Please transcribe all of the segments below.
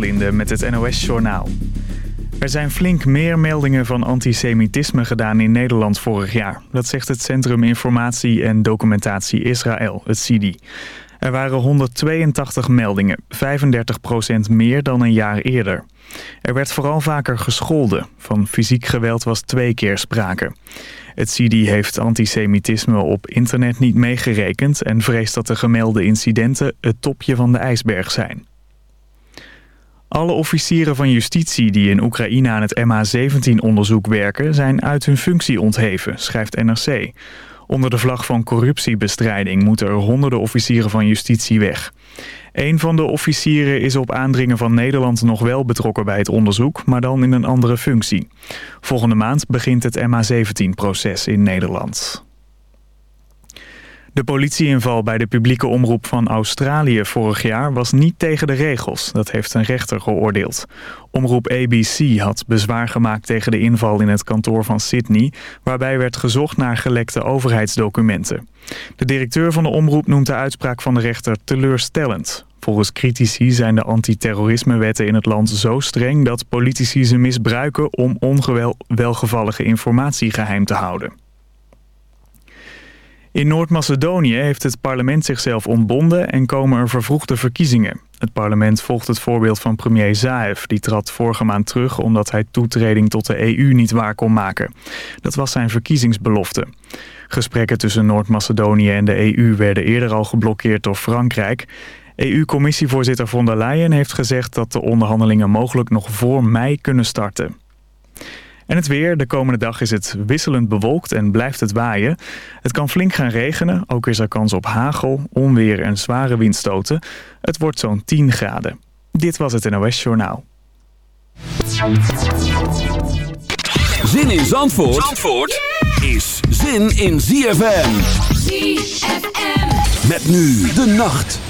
Linde met het NOS-journaal. Er zijn flink meer meldingen van antisemitisme gedaan in Nederland vorig jaar. Dat zegt het Centrum Informatie en Documentatie Israël, het CIDI. Er waren 182 meldingen, 35% meer dan een jaar eerder. Er werd vooral vaker gescholden. Van fysiek geweld was twee keer sprake. Het CIDI heeft antisemitisme op internet niet meegerekend... en vreest dat de gemelde incidenten het topje van de ijsberg zijn. Alle officieren van justitie die in Oekraïne aan het MH17-onderzoek werken... zijn uit hun functie ontheven, schrijft NRC. Onder de vlag van corruptiebestrijding moeten er honderden officieren van justitie weg. Een van de officieren is op aandringen van Nederland nog wel betrokken bij het onderzoek, maar dan in een andere functie. Volgende maand begint het MH17-proces in Nederland. De politieinval bij de publieke omroep van Australië vorig jaar was niet tegen de regels. Dat heeft een rechter geoordeeld. Omroep ABC had bezwaar gemaakt tegen de inval in het kantoor van Sydney... waarbij werd gezocht naar gelekte overheidsdocumenten. De directeur van de omroep noemt de uitspraak van de rechter teleurstellend. Volgens critici zijn de antiterrorismewetten in het land zo streng... dat politici ze misbruiken om onwelgevallige informatie geheim te houden. In Noord-Macedonië heeft het parlement zichzelf ontbonden en komen er vervroegde verkiezingen. Het parlement volgt het voorbeeld van premier Zaev. Die trad vorige maand terug omdat hij toetreding tot de EU niet waar kon maken. Dat was zijn verkiezingsbelofte. Gesprekken tussen Noord-Macedonië en de EU werden eerder al geblokkeerd door Frankrijk. EU-commissievoorzitter von der Leyen heeft gezegd dat de onderhandelingen mogelijk nog voor mei kunnen starten. En het weer. De komende dag is het wisselend bewolkt en blijft het waaien. Het kan flink gaan regenen. Ook is er kans op hagel, onweer en zware windstoten. Het wordt zo'n 10 graden. Dit was het NOS Journaal. Zin in Zandvoort, Zandvoort is zin in ZFM. ZFM. Met nu de nacht.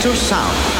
Into sound.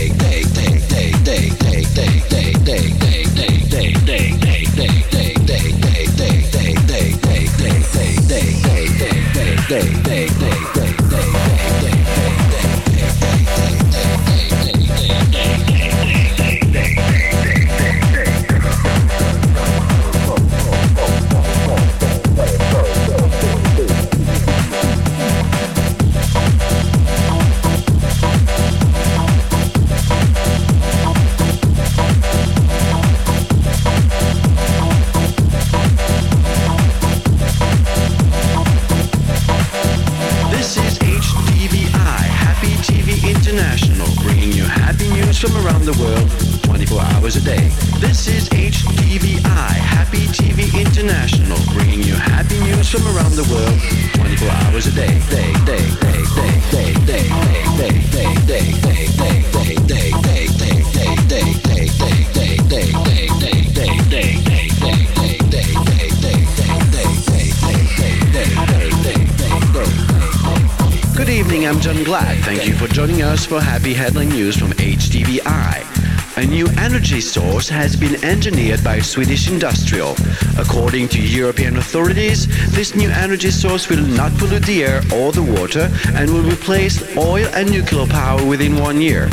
by Swedish Industrial. According to European authorities, this new energy source will not pollute the air or the water and will replace oil and nuclear power within one year.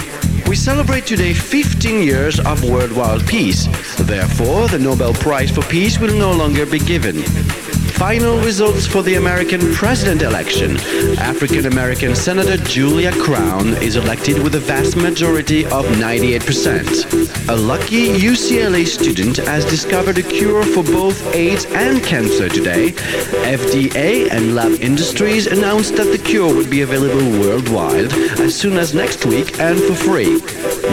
We celebrate today 15 years of worldwide peace. Therefore, the Nobel Prize for Peace will no longer be given. Final results for the American president election. African American Senator Julia Crown is elected with a vast majority of 98%. A lucky UCLA student has discovered a cure for both AIDS and cancer today. FDA and lab industries announced that the cure would be available worldwide as soon as next week and for free.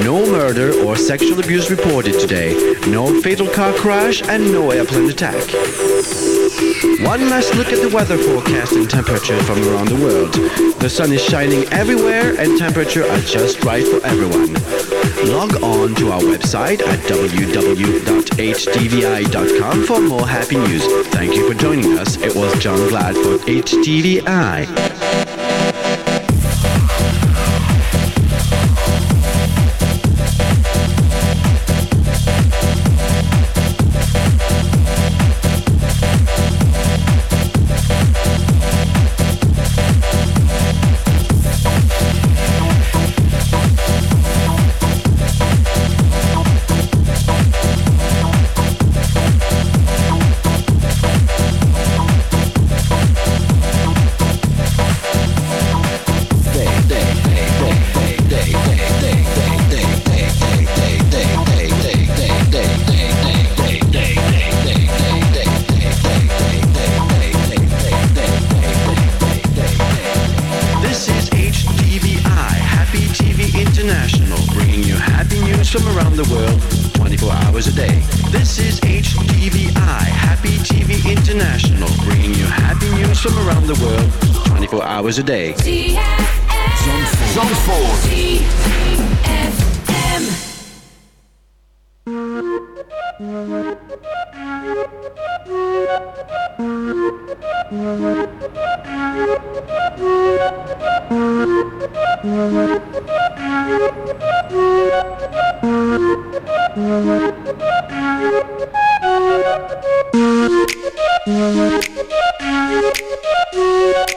No murder or sexual abuse reported today. No fatal car crash and no airplane attack. One last look at the weather forecast and temperature from around the world. The sun is shining everywhere and temperature are just right for everyone. Log on to our website at www.htvi.com for more happy news. Thank you for joining us. It was John Glad for HTVI.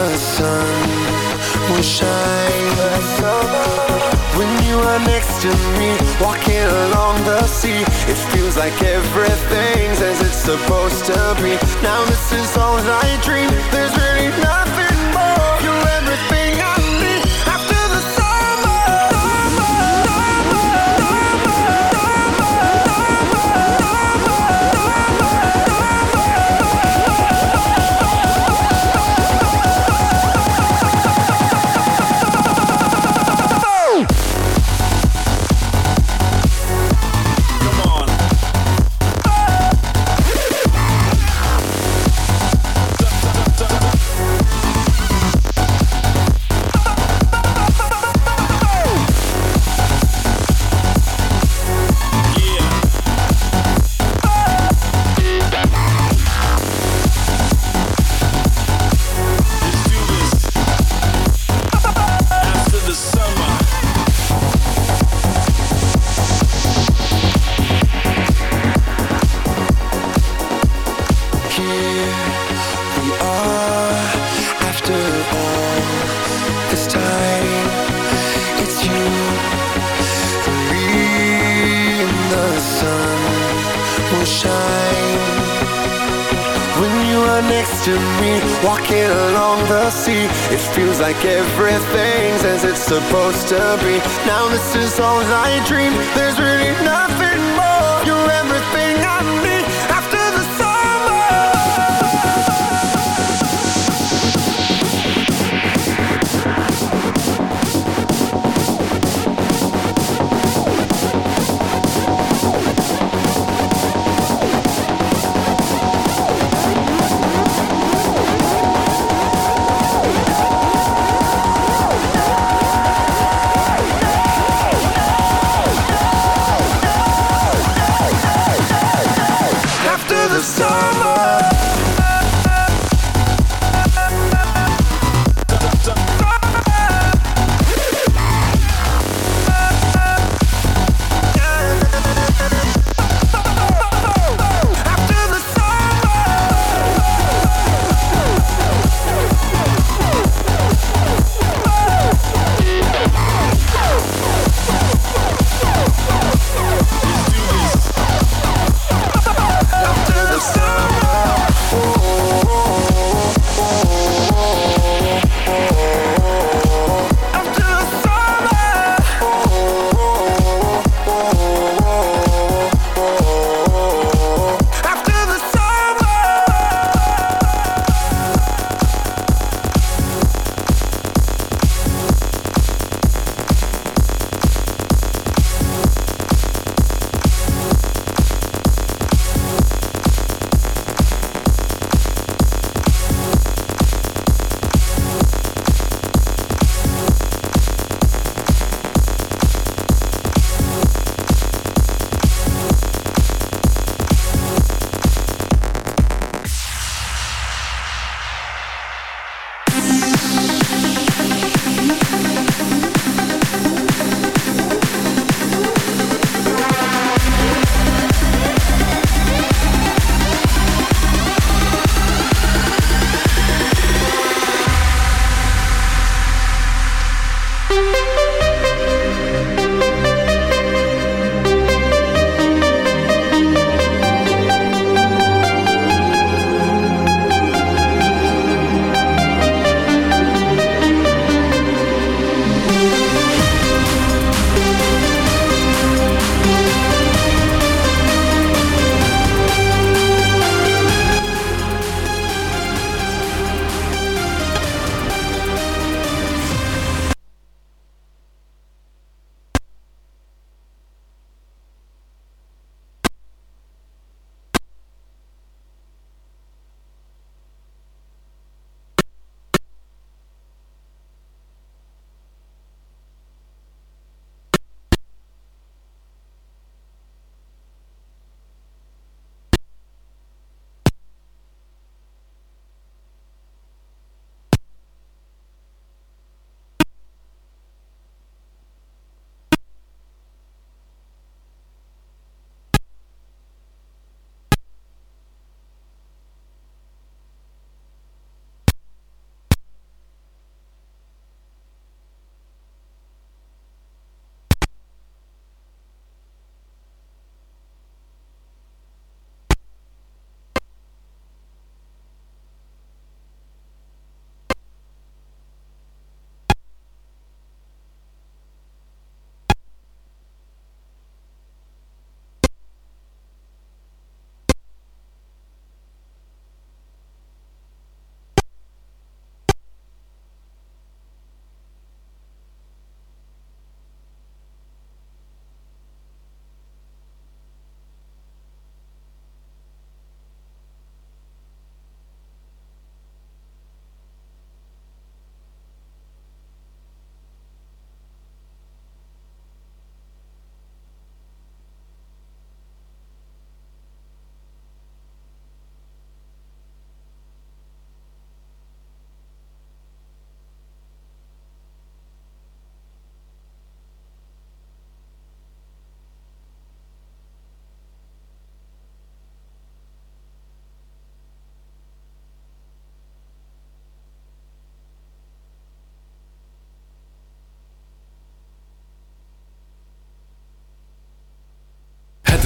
the sun will shine when you are next to me, walking along the sea. It feels like everything's as it's supposed to be. Now this is all I dream. There's really nothing supposed to be. Now this is all I dream. There's really nothing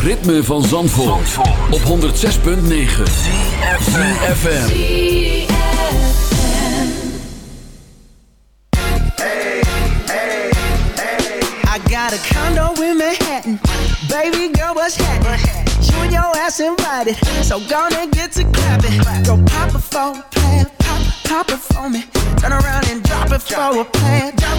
ritme van Zandvoort, op 106.9 CFFM I got a condo in Manhattan. Baby girl, what's happening? You and your ass invited. So gonna get to clapping. Go pop a phone, pop, pop it for me. Turn around and drop it for a plan. Drop,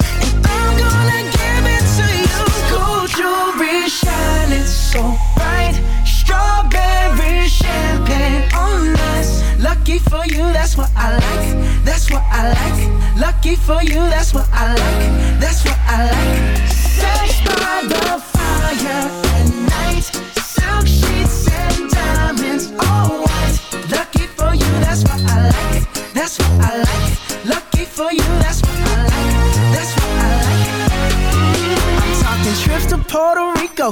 so bright. Strawberry champagne on us Lucky for you, that's what I like. That's what I like. Lucky for you, that's what I like. That's what I like. Sex by the fire at night. Silk sheets and diamonds, all white. Lucky for you, that's what I like. That's what I like. Lucky for you, that's what I like. That's what I like. I'm talking trips to Puerto Rico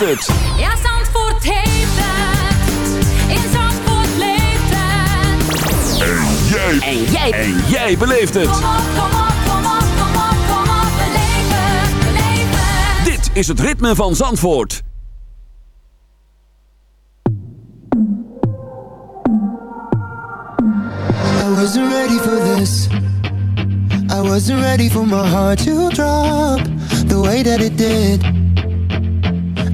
heeft het. Ja, Zandvoort heeft het. In Zandvoort leeft het. En jij. En jij. En jij beleeft het. Kom op, kom op, kom op, kom op, kom op. Beleef het. Dit is het ritme van Zandvoort. I wasn't ready for this. I wasn't ready for my heart to drop the way that it did.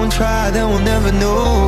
don't try, then we'll never know.